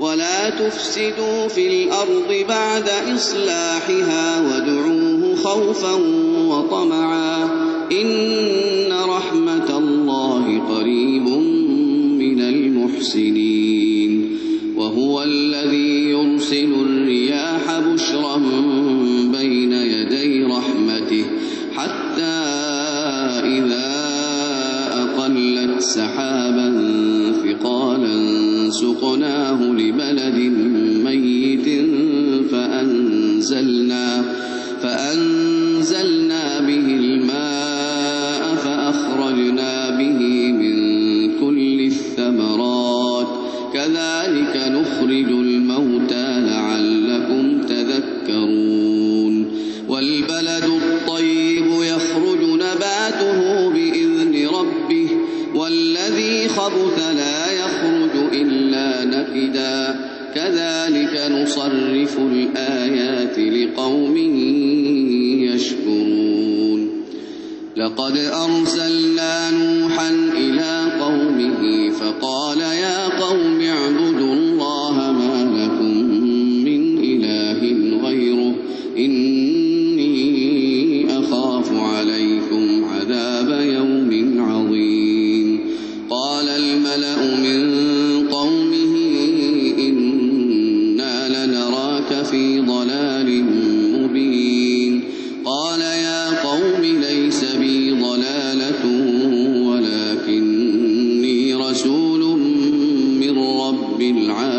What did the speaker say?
ولا تفسدوا في الأرض بعد إصلاحها وادعوه خوفا وطمعا إن سقناه لبلد ميت فأنزلنا فأنزلنا به الماء فأخرجنا به من كل الثمرات. كذلك نخرج الموتى لعلكم تذكرون. والبلد الطيب يخرج نباته بإذن ربه والذي خبث لا نكدا كذلك نصرف الآيات لقوم يشكرون. لقد أرسلنا نوحا إلى قومه فقال يا قوم